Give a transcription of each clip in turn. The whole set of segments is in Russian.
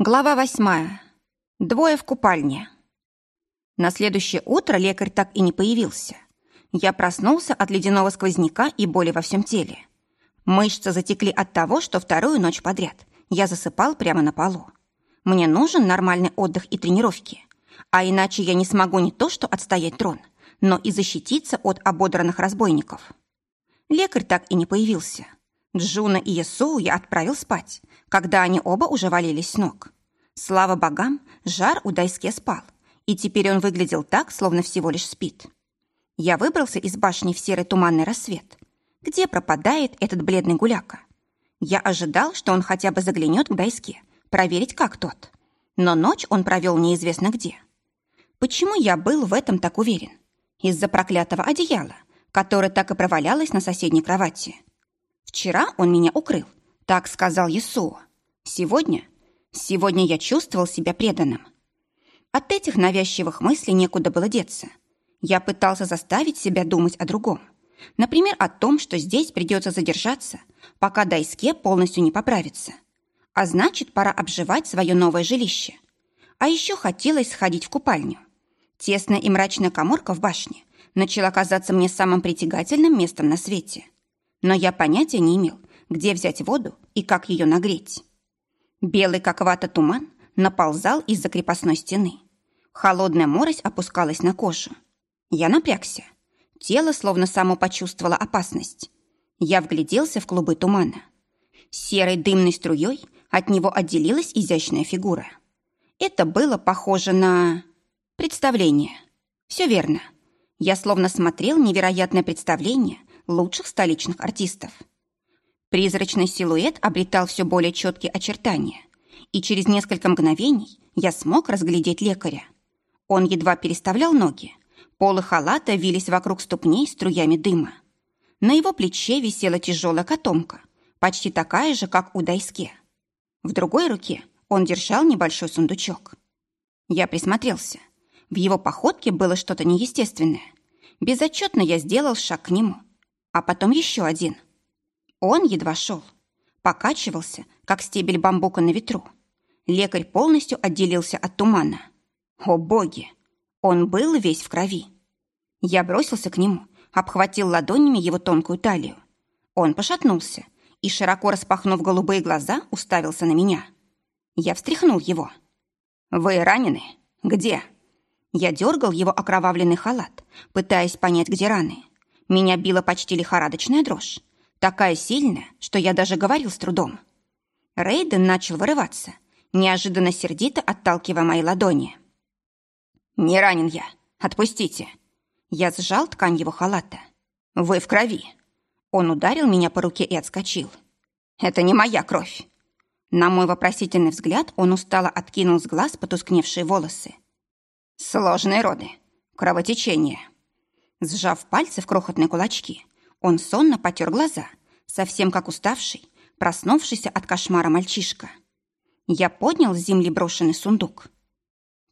Глава восьмая. Двое в купальне. На следующее утро лекарь так и не появился. Я проснулся от ледяного сквозняка и боли во всем теле. Мышцы затекли от того, что вторую ночь подряд я засыпал прямо на полу. Мне нужен нормальный отдых и тренировки, а иначе я не смогу не то что отстоять трон, но и защититься от ободранных разбойников. Лекарь так и не появился. Джуна и Ясу я отправил спать, когда они оба уже валились с ног. Слава богам, жар у Дайске спал, и теперь он выглядел так, словно всего лишь спит. Я выбрался из башни в серый туманный рассвет. Где пропадает этот бледный гуляка? Я ожидал, что он хотя бы заглянет к Дайске, проверить, как тот. Но ночь он провел неизвестно где. Почему я был в этом так уверен? Из-за проклятого одеяла, которое так и провалялось на соседней кровати. Вчера он меня укрыл, так сказал Иисуа. Сегодня? Сегодня я чувствовал себя преданным. От этих навязчивых мыслей некуда было деться. Я пытался заставить себя думать о другом. Например, о том, что здесь придется задержаться, пока Дайске полностью не поправится. А значит, пора обживать свое новое жилище. А еще хотелось сходить в купальню. Тесная и мрачная коморка в башне начала казаться мне самым притягательным местом на свете – но я понятия не имел, где взять воду и как ее нагреть. Белый, как вата, туман наползал из-за крепостной стены. Холодная морось опускалась на кожу. Я напрягся. Тело словно само почувствовало опасность. Я вгляделся в клубы тумана. Серой дымной струей от него отделилась изящная фигура. Это было похоже на... представление. Все верно. Я словно смотрел невероятное представление лучших столичных артистов. Призрачный силуэт обретал все более четкие очертания, и через несколько мгновений я смог разглядеть лекаря. Он едва переставлял ноги, полы халата вились вокруг ступней струями дыма. На его плече висела тяжелая котомка, почти такая же, как у Дайске. В другой руке он держал небольшой сундучок. Я присмотрелся. В его походке было что-то неестественное. Безотчетно я сделал шаг к нему – а потом еще один. Он едва шел, покачивался, как стебель бамбука на ветру. Лекарь полностью отделился от тумана. О боги! Он был весь в крови. Я бросился к нему, обхватил ладонями его тонкую талию. Он пошатнулся и, широко распахнув голубые глаза, уставился на меня. Я встряхнул его. «Вы ранены? Где?» Я дергал его окровавленный халат, пытаясь понять, где раны. Меня била почти лихорадочная дрожь. Такая сильная, что я даже говорил с трудом. Рейден начал вырываться, неожиданно сердито отталкивая мои ладони. «Не ранен я. Отпустите». Я сжал ткань его халата. «Вы в крови». Он ударил меня по руке и отскочил. «Это не моя кровь». На мой вопросительный взгляд он устало откинул с глаз потускневшие волосы. «Сложные роды. Кровотечение». Сжав пальцы в крохотные кулачки, он сонно потер глаза, совсем как уставший, проснувшийся от кошмара мальчишка. Я поднял с земли брошенный сундук.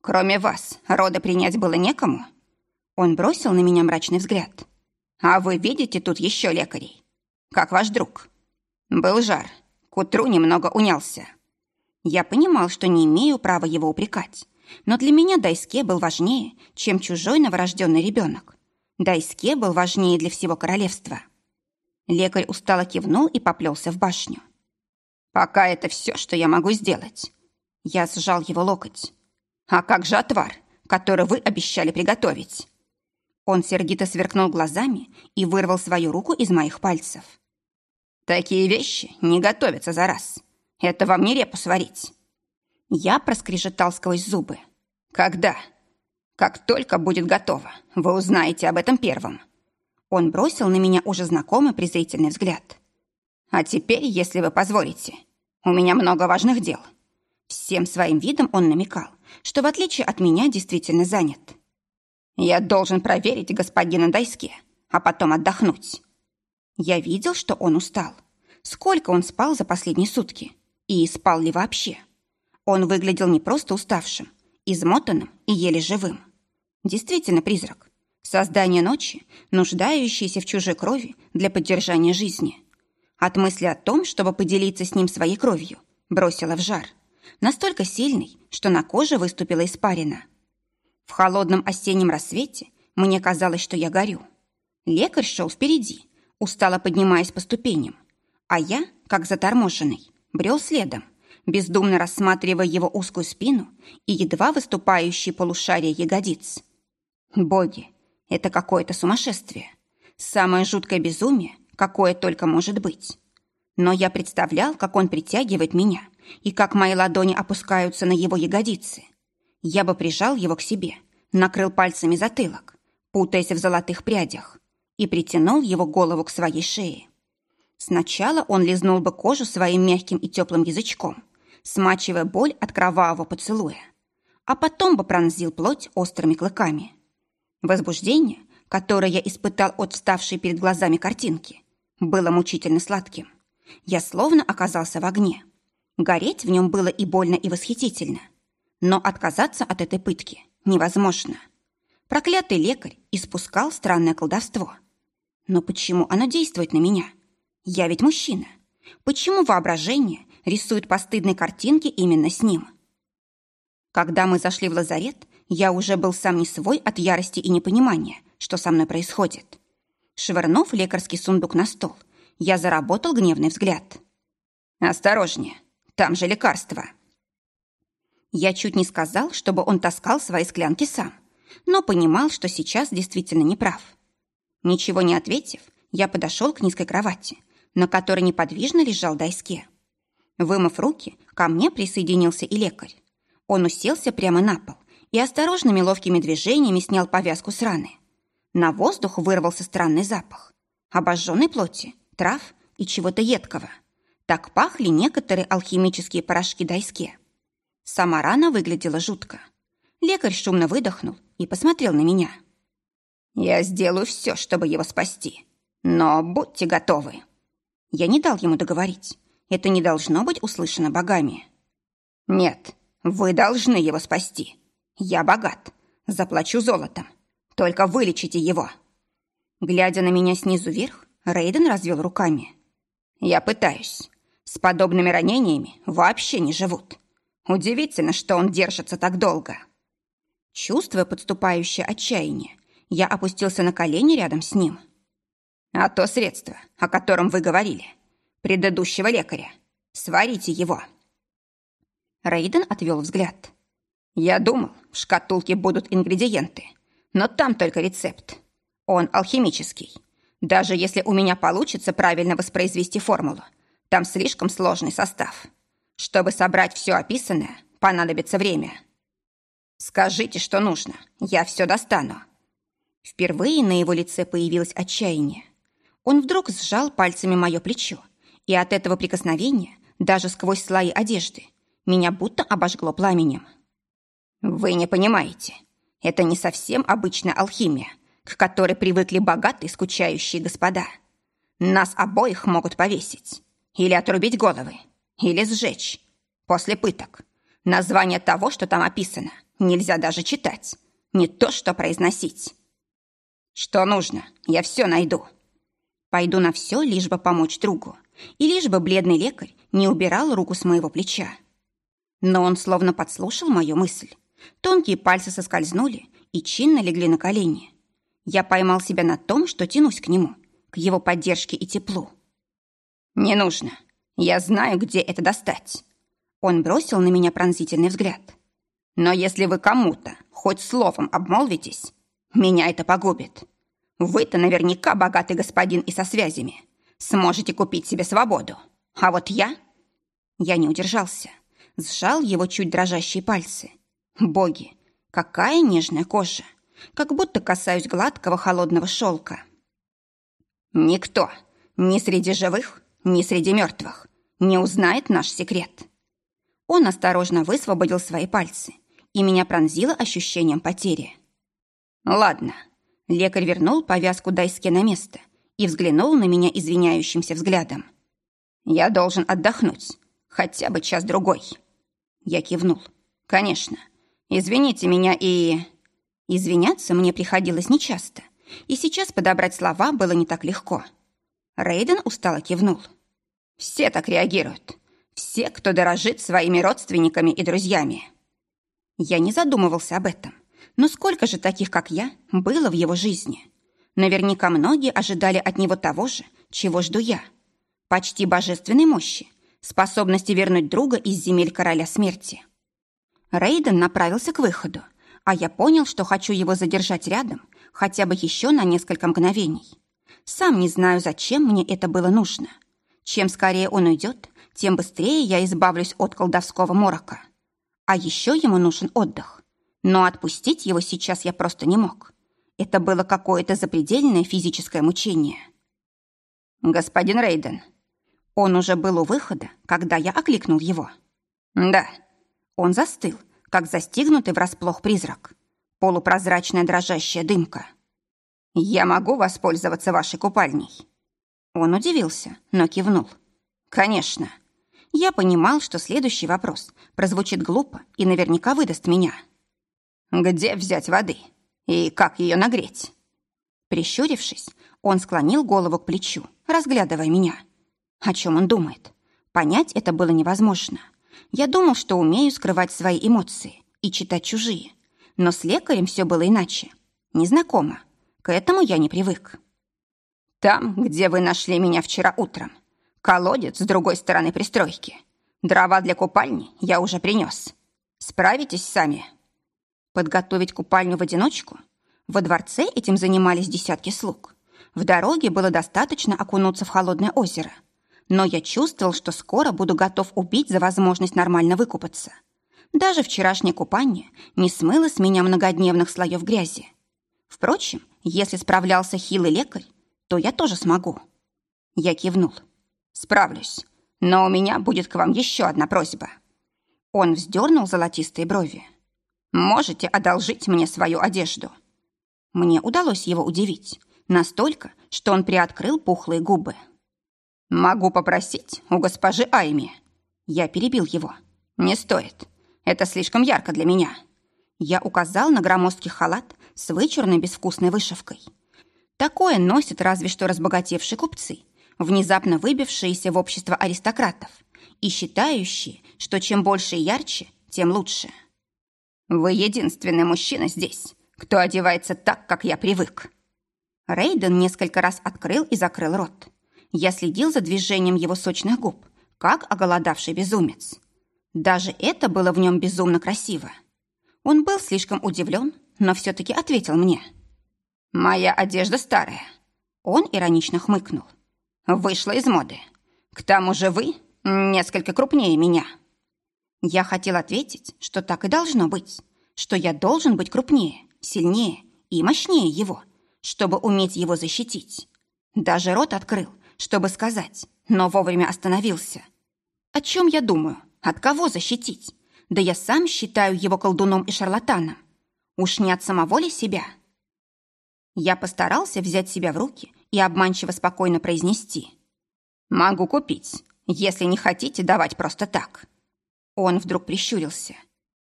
«Кроме вас, роды принять было некому?» Он бросил на меня мрачный взгляд. «А вы видите тут еще лекарей? Как ваш друг?» «Был жар. К утру немного унялся». Я понимал, что не имею права его упрекать, но для меня Дайске был важнее, чем чужой новорожденный ребенок. Дайске был важнее для всего королевства. Лекарь устало кивнул и поплелся в башню. «Пока это все, что я могу сделать». Я сжал его локоть. «А как же отвар, который вы обещали приготовить?» Он сердито сверкнул глазами и вырвал свою руку из моих пальцев. «Такие вещи не готовятся за раз. Это вам не репу сварить». Я проскрежетал сквозь зубы. «Когда?» Как только будет готово, вы узнаете об этом первым». Он бросил на меня уже знакомый презрительный взгляд. «А теперь, если вы позволите, у меня много важных дел». Всем своим видом он намекал, что в отличие от меня действительно занят. «Я должен проверить господина Дайске, а потом отдохнуть». Я видел, что он устал. Сколько он спал за последние сутки? И спал ли вообще? Он выглядел не просто уставшим, измотанным и еле живым. Действительно призрак. Создание ночи, нуждающееся в чужой крови для поддержания жизни. От мысли о том, чтобы поделиться с ним своей кровью, бросила в жар. настолько сильный, что на коже выступила испарина. В холодном осеннем рассвете мне казалось, что я горю. Лекарь шел впереди, устало поднимаясь по ступеням, а я, как заторможенный, брел следом, бездумно рассматривая его узкую спину и едва выступающие полушария ягодиц. Боги, это какое-то сумасшествие. Самое жуткое безумие, какое только может быть. Но я представлял, как он притягивает меня и как мои ладони опускаются на его ягодицы. Я бы прижал его к себе, накрыл пальцами затылок, путаясь в золотых прядях, и притянул его голову к своей шее. Сначала он лизнул бы кожу своим мягким и теплым язычком, смачивая боль от кровавого поцелуя, а потом бы пронзил плоть острыми клыками. Возбуждение, которое я испытал от вставшей перед глазами картинки, было мучительно сладким. Я словно оказался в огне. Гореть в нем было и больно, и восхитительно. Но отказаться от этой пытки невозможно. Проклятый лекарь испускал странное колдовство. Но почему оно действует на меня? Я ведь мужчина. Почему воображение рисует постыдные картинки именно с ним? Когда мы зашли в лазарет, я уже был сам не свой от ярости и непонимания, что со мной происходит. Швырнув лекарский сундук на стол, я заработал гневный взгляд. «Осторожнее, там же лекарство». Я чуть не сказал, чтобы он таскал свои склянки сам, но понимал, что сейчас действительно не прав. Ничего не ответив, я подошел к низкой кровати, на которой неподвижно лежал Дайске. Вымыв руки, ко мне присоединился и лекарь. Он уселся прямо на пол и осторожными ловкими движениями снял повязку с раны. На воздух вырвался странный запах. Обожженной плоти, трав и чего-то едкого. Так пахли некоторые алхимические порошки Дайске. Сама рана выглядела жутко. Лекарь шумно выдохнул и посмотрел на меня. «Я сделаю все, чтобы его спасти, но будьте готовы». Я не дал ему договорить. Это не должно быть услышано богами. «Нет, вы должны его спасти. Я богат. Заплачу золотом. Только вылечите его». Глядя на меня снизу вверх, Рейден развел руками. «Я пытаюсь. С подобными ранениями вообще не живут. Удивительно, что он держится так долго». Чувствуя подступающее отчаяние, я опустился на колени рядом с ним. «А то средство, о котором вы говорили, предыдущего лекаря. Сварите его». Рейден отвел взгляд. «Я думал, в шкатулке будут ингредиенты, но там только рецепт. Он алхимический. Даже если у меня получится правильно воспроизвести формулу, там слишком сложный состав. Чтобы собрать все описанное, понадобится время». «Скажите, что нужно. Я все достану». Впервые на его лице появилось отчаяние. Он вдруг сжал пальцами мое плечо, и от этого прикосновения, даже сквозь слои одежды, меня будто обожгло пламенем. «Вы не понимаете. Это не совсем обычная алхимия, к которой привыкли богатые скучающие господа. Нас обоих могут повесить. Или отрубить головы. Или сжечь. После пыток. Название того, что там описано, Нельзя даже читать. Не то, что произносить. Что нужно, я все найду. Пойду на все, лишь бы помочь другу. И лишь бы бледный лекарь не убирал руку с моего плеча. Но он словно подслушал мою мысль. Тонкие пальцы соскользнули и чинно легли на колени. Я поймал себя на том, что тянусь к нему, к его поддержке и теплу. «Не нужно. Я знаю, где это достать». Он бросил на меня пронзительный взгляд. Но если вы кому-то хоть словом обмолвитесь, меня это погубит. Вы-то наверняка богатый господин и со связями. Сможете купить себе свободу. А вот я... Я не удержался. Сжал его чуть дрожащие пальцы. Боги, какая нежная кожа. Как будто касаюсь гладкого холодного шелка. Никто, ни среди живых, ни среди мертвых, не узнает наш секрет. Он осторожно высвободил свои пальцы и меня пронзило ощущением потери. «Ладно». Лекарь вернул повязку Дайске на место и взглянул на меня извиняющимся взглядом. «Я должен отдохнуть. Хотя бы час-другой». Я кивнул. «Конечно. Извините меня и...» Извиняться мне приходилось нечасто, и сейчас подобрать слова было не так легко. Рейден устало кивнул. «Все так реагируют. Все, кто дорожит своими родственниками и друзьями. Я не задумывался об этом. Но сколько же таких, как я, было в его жизни? Наверняка многие ожидали от него того же, чего жду я. Почти божественной мощи, способности вернуть друга из земель короля смерти. Рейден направился к выходу, а я понял, что хочу его задержать рядом хотя бы еще на несколько мгновений. Сам не знаю, зачем мне это было нужно. Чем скорее он уйдет, тем быстрее я избавлюсь от колдовского морока. А еще ему нужен отдых. Но отпустить его сейчас я просто не мог. Это было какое-то запредельное физическое мучение. «Господин Рейден». Он уже был у выхода, когда я окликнул его. «Да». Он застыл, как застигнутый врасплох призрак. Полупрозрачная дрожащая дымка. «Я могу воспользоваться вашей купальней?» Он удивился, но кивнул. «Конечно». Я понимал, что следующий вопрос прозвучит глупо и наверняка выдаст меня. Где взять воды? И как ее нагреть? Прищурившись, он склонил голову к плечу, разглядывая меня. О чем он думает? Понять это было невозможно. Я думал, что умею скрывать свои эмоции и читать чужие. Но с лекарем все было иначе. Незнакомо. К этому я не привык. «Там, где вы нашли меня вчера утром. Колодец с другой стороны пристройки. Дрова для купальни я уже принес. Справитесь сами?» Подготовить купальню в одиночку? Во дворце этим занимались десятки слуг. В дороге было достаточно окунуться в холодное озеро. Но я чувствовал, что скоро буду готов убить за возможность нормально выкупаться. Даже вчерашнее купание не смыло с меня многодневных слоев грязи. Впрочем, если справлялся хилый лекарь, то я тоже смогу. Я кивнул. Справлюсь. Но у меня будет к вам еще одна просьба. Он вздернул золотистые брови. Можете одолжить мне свою одежду?» Мне удалось его удивить. Настолько, что он приоткрыл пухлые губы. «Могу попросить у госпожи Айми». Я перебил его. «Не стоит. Это слишком ярко для меня». Я указал на громоздкий халат с вычурной безвкусной вышивкой. Такое носят разве что разбогатевшие купцы, внезапно выбившиеся в общество аристократов и считающие, что чем больше и ярче, тем лучше. Вы единственный мужчина здесь, кто одевается так, как я привык». Рейден несколько раз открыл и закрыл рот. Я следил за движением его сочных губ, как оголодавший безумец. Даже это было в нем безумно красиво. Он был слишком удивлен, но все-таки ответил мне. «Моя одежда старая». Он иронично хмыкнул. «Вышла из моды. К тому же вы несколько крупнее меня». Я хотел ответить, что так и должно быть, что я должен быть крупнее, сильнее и мощнее его, чтобы уметь его защитить. Даже рот открыл, чтобы сказать, но вовремя остановился. О чем я думаю? От кого защитить? Да я сам считаю его колдуном и шарлатаном. Уж не от самого ли себя? Я постарался взять себя в руки и обманчиво спокойно произнести. «Могу купить, если не хотите давать просто так». Он вдруг прищурился.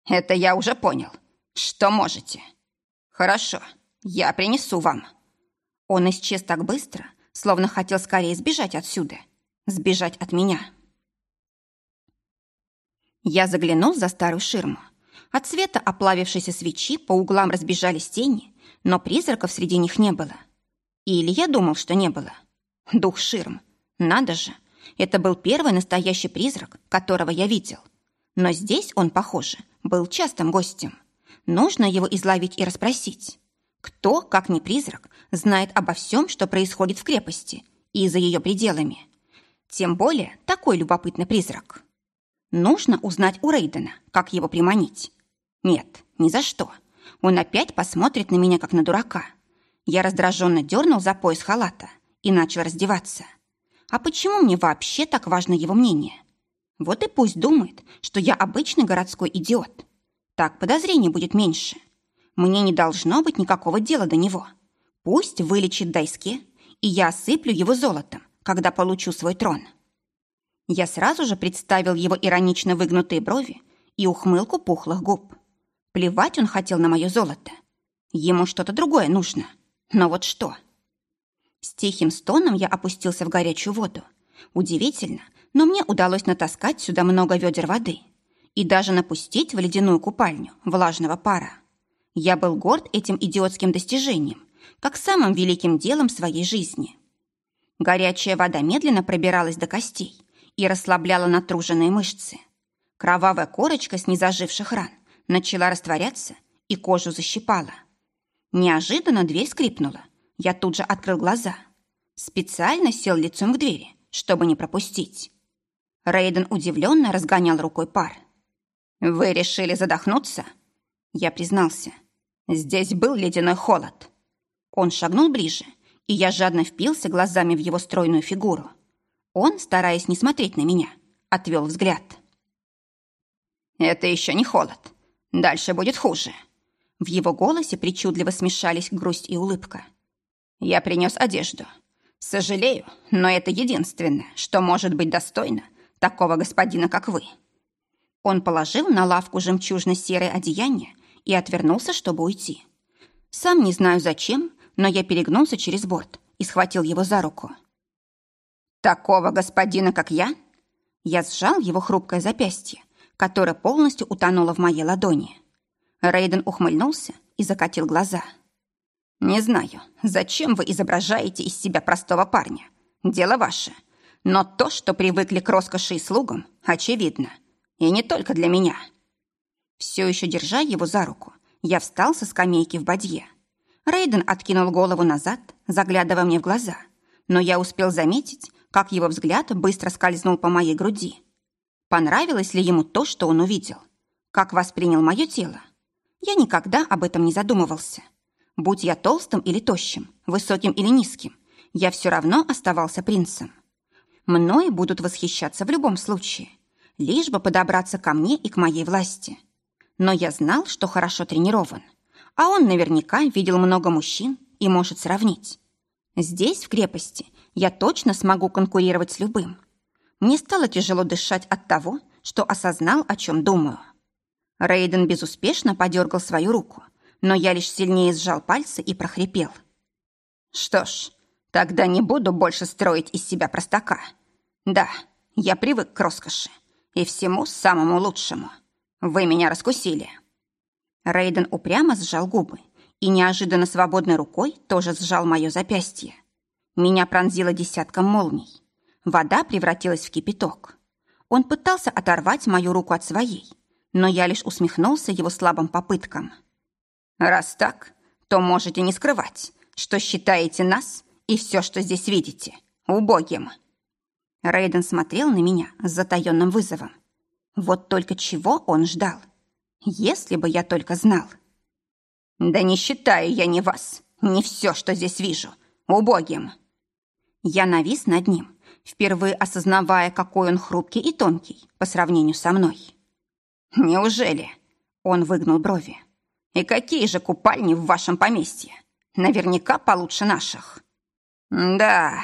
«Это я уже понял. Что можете?» «Хорошо, я принесу вам». Он исчез так быстро, словно хотел скорее сбежать отсюда. Сбежать от меня. Я заглянул за старую ширму. От света оплавившейся свечи по углам разбежались тени, но призраков среди них не было. Или я думал, что не было. Дух ширм. Надо же, это был первый настоящий призрак, которого я видел. Но здесь он, похоже, был частым гостем. Нужно его изловить и расспросить. Кто, как не призрак, знает обо всем, что происходит в крепости и за ее пределами. Тем более такой любопытный призрак. Нужно узнать у Рейдена, как его приманить. Нет, ни за что. Он опять посмотрит на меня, как на дурака. Я раздраженно дернул за пояс халата и начал раздеваться. А почему мне вообще так важно его мнение? Вот и пусть думает, что я обычный городской идиот. Так подозрений будет меньше. Мне не должно быть никакого дела до него. Пусть вылечит Дайске, и я осыплю его золотом, когда получу свой трон. Я сразу же представил его иронично выгнутые брови и ухмылку пухлых губ. Плевать он хотел на мое золото. Ему что-то другое нужно. Но вот что? С тихим стоном я опустился в горячую воду Удивительно, но мне удалось натаскать сюда много ведер воды и даже напустить в ледяную купальню влажного пара. Я был горд этим идиотским достижением, как самым великим делом своей жизни. Горячая вода медленно пробиралась до костей и расслабляла натруженные мышцы. Кровавая корочка с незаживших ран начала растворяться и кожу защипала. Неожиданно дверь скрипнула. Я тут же открыл глаза. Специально сел лицом к двери, чтобы не пропустить. Рейден удивленно разгонял рукой пар. «Вы решили задохнуться?» Я признался. «Здесь был ледяной холод». Он шагнул ближе, и я жадно впился глазами в его стройную фигуру. Он, стараясь не смотреть на меня, отвел взгляд. «Это еще не холод. Дальше будет хуже». В его голосе причудливо смешались грусть и улыбка. «Я принес одежду. Сожалею, но это единственное, что может быть достойно такого господина, как вы». Он положил на лавку жемчужно-серое одеяние и отвернулся, чтобы уйти. Сам не знаю зачем, но я перегнулся через борт и схватил его за руку. «Такого господина, как я?» Я сжал его хрупкое запястье, которое полностью утонуло в моей ладони. Рейден ухмыльнулся и закатил глаза. «Не знаю, зачем вы изображаете из себя простого парня. Дело ваше. Но то, что привыкли к роскоши и слугам, очевидно. И не только для меня». Все еще держа его за руку, я встал со скамейки в бадье. Рейден откинул голову назад, заглядывая мне в глаза, но я успел заметить, как его взгляд быстро скользнул по моей груди. Понравилось ли ему то, что он увидел? Как воспринял мое тело? Я никогда об этом не задумывался. Будь я толстым или тощим, высоким или низким, я все равно оставался принцем. Мной будут восхищаться в любом случае, лишь бы подобраться ко мне и к моей власти. Но я знал, что хорошо тренирован, а он наверняка видел много мужчин и может сравнить. Здесь, в крепости, я точно смогу конкурировать с любым. Мне стало тяжело дышать от того, что осознал, о чем думаю. Рейден безуспешно подергал свою руку, но я лишь сильнее сжал пальцы и прохрипел. «Что ж, тогда не буду больше строить из себя простака. Да, я привык к роскоши и всему самому лучшему. Вы меня раскусили». Рейден упрямо сжал губы и неожиданно свободной рукой тоже сжал мое запястье. Меня пронзило десятком молний. Вода превратилась в кипяток. Он пытался оторвать мою руку от своей, но я лишь усмехнулся его слабым попыткам. «Раз так, то можете не скрывать, что считаете нас и все, что здесь видите, убогим». Рейден смотрел на меня с затаённым вызовом. Вот только чего он ждал. Если бы я только знал. «Да не считаю я ни вас, ни все, что здесь вижу, убогим». Я навис над ним, впервые осознавая, какой он хрупкий и тонкий по сравнению со мной. «Неужели?» — он выгнул брови. «И какие же купальни в вашем поместье? Наверняка получше наших». «Да...»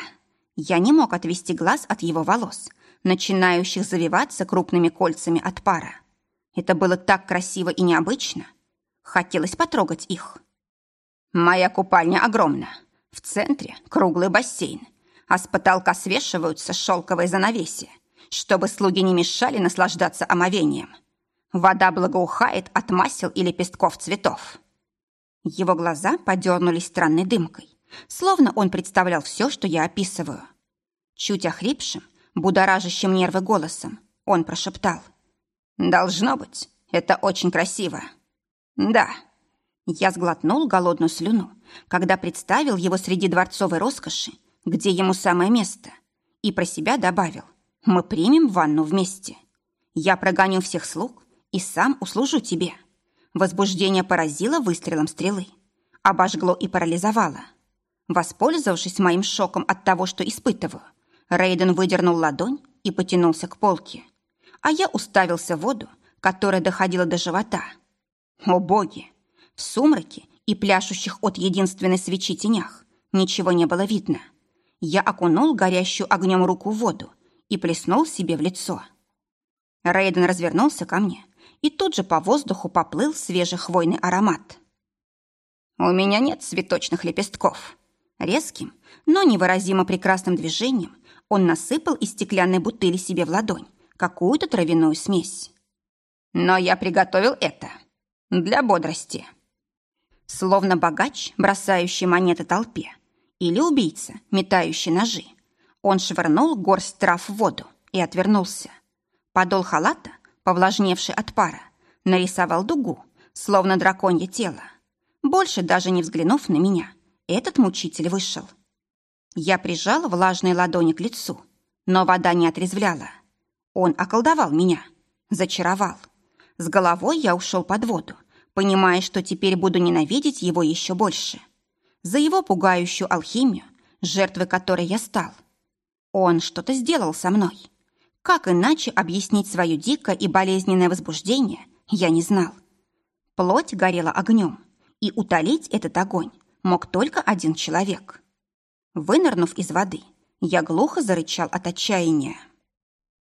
Я не мог отвести глаз от его волос, начинающих завиваться крупными кольцами от пара. Это было так красиво и необычно. Хотелось потрогать их. Моя купальня огромна. В центре круглый бассейн, а с потолка свешиваются шелковые занавеси, чтобы слуги не мешали наслаждаться омовением. Вода благоухает от масел и лепестков цветов. Его глаза подернулись странной дымкой, словно он представлял все, что я описываю. Чуть охрипшим, будоражащим нервы голосом, он прошептал. «Должно быть, это очень красиво». «Да». Я сглотнул голодную слюну, когда представил его среди дворцовой роскоши, где ему самое место, и про себя добавил «Мы примем ванну вместе. Я прогоню всех слуг, и сам услужу тебе». Возбуждение поразило выстрелом стрелы. Обожгло и парализовало. Воспользовавшись моим шоком от того, что испытываю, Рейден выдернул ладонь и потянулся к полке. А я уставился в воду, которая доходила до живота. О боги! В сумраке и пляшущих от единственной свечи тенях ничего не было видно. Я окунул горящую огнем руку в воду и плеснул себе в лицо. Рейден развернулся ко мне и тут же по воздуху поплыл свежий хвойный аромат. «У меня нет цветочных лепестков». Резким, но невыразимо прекрасным движением он насыпал из стеклянной бутыли себе в ладонь какую-то травяную смесь. «Но я приготовил это для бодрости». Словно богач, бросающий монеты толпе, или убийца, метающий ножи, он швырнул горсть трав в воду и отвернулся. Подол халата, повлажневший от пара, нарисовал дугу, словно драконье тело. Больше даже не взглянув на меня, этот мучитель вышел. Я прижала влажные ладони к лицу, но вода не отрезвляла. Он околдовал меня, зачаровал. С головой я ушел под воду, понимая, что теперь буду ненавидеть его еще больше. За его пугающую алхимию, жертвой которой я стал. Он что-то сделал со мной. Как иначе объяснить свое дикое и болезненное возбуждение, я не знал. Плоть горела огнем, и утолить этот огонь мог только один человек. Вынырнув из воды, я глухо зарычал от отчаяния.